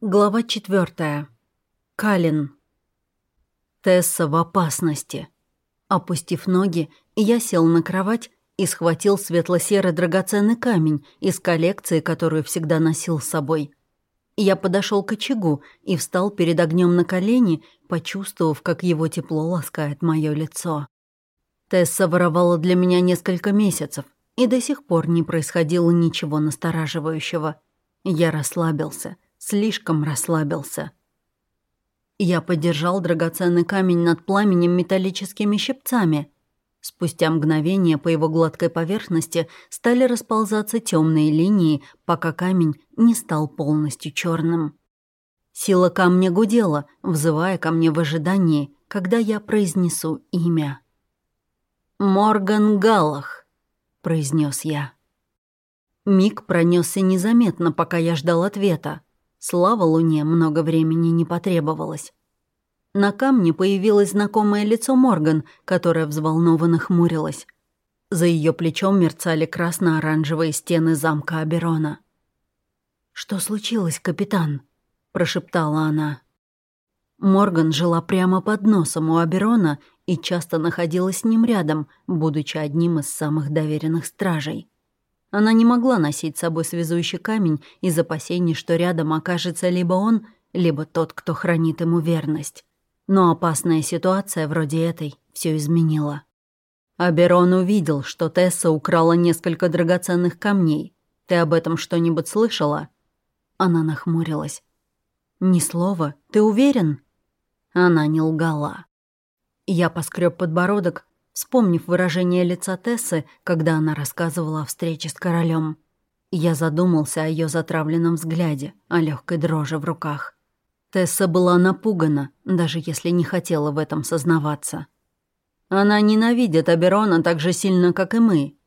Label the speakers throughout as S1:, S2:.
S1: Глава четвертая. Калин. Тесса в опасности. Опустив ноги, я сел на кровать и схватил светло-серый драгоценный камень из коллекции, которую всегда носил с собой. Я подошел к очагу и встал перед огнем на колени, почувствовав, как его тепло ласкает мое лицо. Тесса воровала для меня несколько месяцев, и до сих пор не происходило ничего настораживающего. Я расслабился — слишком расслабился. Я подержал драгоценный камень над пламенем металлическими щипцами. Спустя мгновение по его гладкой поверхности стали расползаться темные линии, пока камень не стал полностью черным. Сила камня гудела, взывая ко мне в ожидании, когда я произнесу имя. «Морган Галлах», — произнес я. Миг пронесся незаметно, пока я ждал ответа. Слава Луне много времени не потребовалось. На камне появилось знакомое лицо Морган, которая взволнованно хмурилась. За ее плечом мерцали красно-оранжевые стены замка Аберона. «Что случилось, капитан?» – прошептала она. Морган жила прямо под носом у Аберона и часто находилась с ним рядом, будучи одним из самых доверенных стражей. Она не могла носить с собой связующий камень из опасений, что рядом окажется либо он, либо тот, кто хранит ему верность. Но опасная ситуация вроде этой все изменила. Аберон увидел, что Тесса украла несколько драгоценных камней. Ты об этом что-нибудь слышала? Она нахмурилась. «Ни слова. Ты уверен?» Она не лгала. Я поскреб подбородок, вспомнив выражение лица Тессы, когда она рассказывала о встрече с королем. Я задумался о ее затравленном взгляде, о легкой дрожи в руках. Тесса была напугана, даже если не хотела в этом сознаваться. «Она ненавидит Аберона так же сильно, как и мы».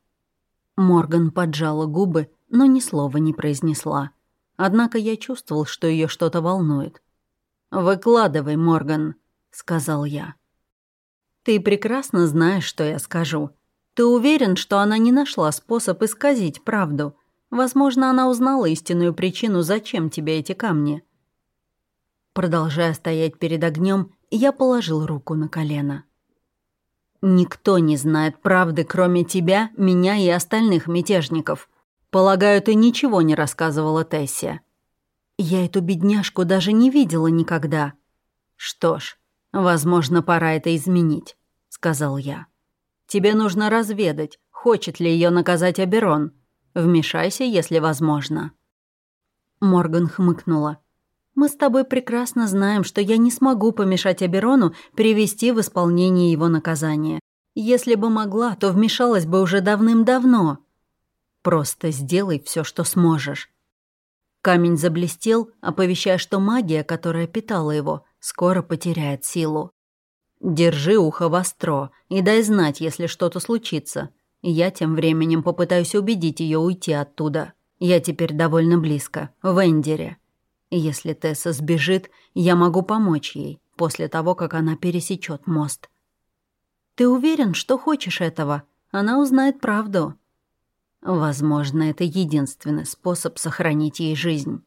S1: Морган поджала губы, но ни слова не произнесла. Однако я чувствовал, что ее что-то волнует. «Выкладывай, Морган», — сказал я. Ты прекрасно знаешь, что я скажу. Ты уверен, что она не нашла способ исказить правду? Возможно, она узнала истинную причину, зачем тебе эти камни. Продолжая стоять перед огнем, я положил руку на колено. «Никто не знает правды, кроме тебя, меня и остальных мятежников. Полагаю, ты ничего не рассказывала Тессе». «Я эту бедняжку даже не видела никогда». «Что ж, «Возможно, пора это изменить», — сказал я. «Тебе нужно разведать, хочет ли ее наказать Аберон. Вмешайся, если возможно». Морган хмыкнула. «Мы с тобой прекрасно знаем, что я не смогу помешать Аберону привести в исполнение его наказание. Если бы могла, то вмешалась бы уже давным-давно. Просто сделай все, что сможешь». Камень заблестел, оповещая, что магия, которая питала его, скоро потеряет силу. Держи ухо востро и дай знать, если что-то случится. Я тем временем попытаюсь убедить ее уйти оттуда. Я теперь довольно близко, в Эндере. Если Тесса сбежит, я могу помочь ей после того, как она пересечет мост. Ты уверен, что хочешь этого? Она узнает правду. Возможно, это единственный способ сохранить ей жизнь.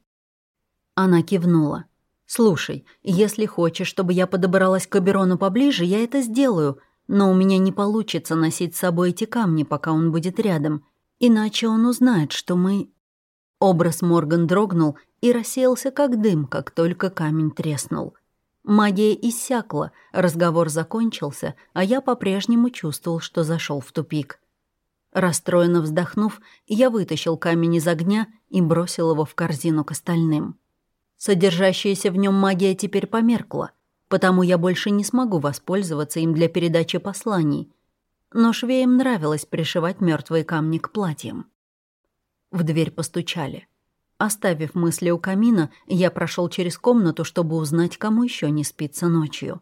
S1: Она кивнула. «Слушай, если хочешь, чтобы я подобралась к Аберону поближе, я это сделаю, но у меня не получится носить с собой эти камни, пока он будет рядом, иначе он узнает, что мы...» Образ Морган дрогнул и рассеялся как дым, как только камень треснул. Магия иссякла, разговор закончился, а я по-прежнему чувствовал, что зашел в тупик. Расстроенно вздохнув, я вытащил камень из огня и бросил его в корзину к остальным. Содержащаяся в нем магия теперь померкла, потому я больше не смогу воспользоваться им для передачи посланий. Но швеям нравилось пришивать мертвые камни к платьям. В дверь постучали. Оставив мысли у камина, я прошел через комнату, чтобы узнать, кому еще не спится ночью.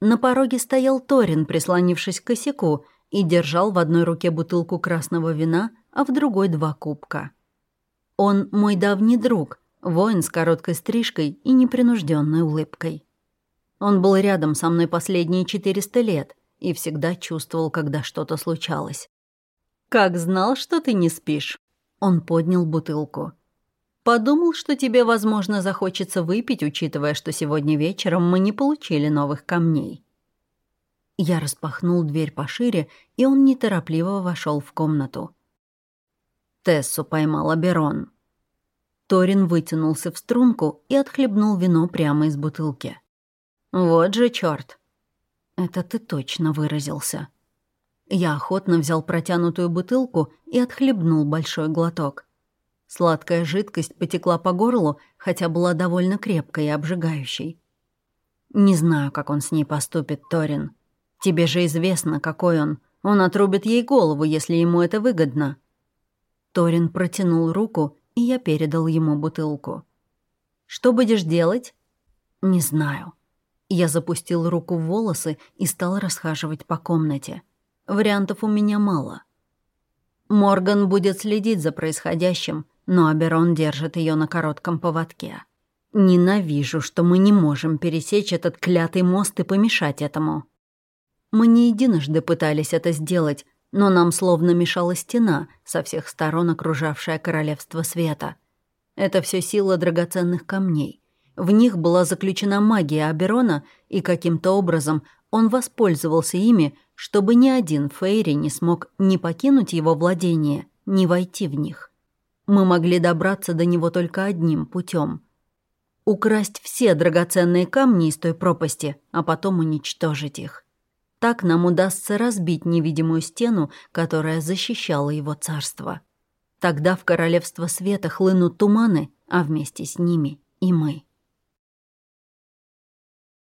S1: На пороге стоял Торин, прислонившись к косяку, и держал в одной руке бутылку красного вина, а в другой два кубка. Он мой давний друг, Воин с короткой стрижкой и непринужденной улыбкой. Он был рядом со мной последние 400 лет и всегда чувствовал, когда что-то случалось. «Как знал, что ты не спишь?» Он поднял бутылку. Подумал, что тебе, возможно, захочется выпить, учитывая, что сегодня вечером мы не получили новых камней». Я распахнул дверь пошире, и он неторопливо вошел в комнату. Тессу поймал Аберон. Торин вытянулся в струнку и отхлебнул вино прямо из бутылки. «Вот же черт! Это ты точно выразился». Я охотно взял протянутую бутылку и отхлебнул большой глоток. Сладкая жидкость потекла по горлу, хотя была довольно крепкой и обжигающей. Не знаю, как он с ней поступит, Торин. Тебе же известно, какой он. Он отрубит ей голову, если ему это выгодно. Торин протянул руку, и я передал ему бутылку. «Что будешь делать?» «Не знаю». Я запустил руку в волосы и стал расхаживать по комнате. Вариантов у меня мало. Морган будет следить за происходящим, но Аберон держит ее на коротком поводке. Ненавижу, что мы не можем пересечь этот клятый мост и помешать этому. Мы не единожды пытались это сделать, но нам словно мешала стена, со всех сторон окружавшая королевство света. Это все сила драгоценных камней. В них была заключена магия Аберона, и каким-то образом он воспользовался ими, чтобы ни один Фейри не смог ни покинуть его владение, ни войти в них. Мы могли добраться до него только одним путем: Украсть все драгоценные камни из той пропасти, а потом уничтожить их. Так нам удастся разбить невидимую стену, которая защищала его царство. Тогда в королевство света хлынут туманы, а вместе с ними и мы.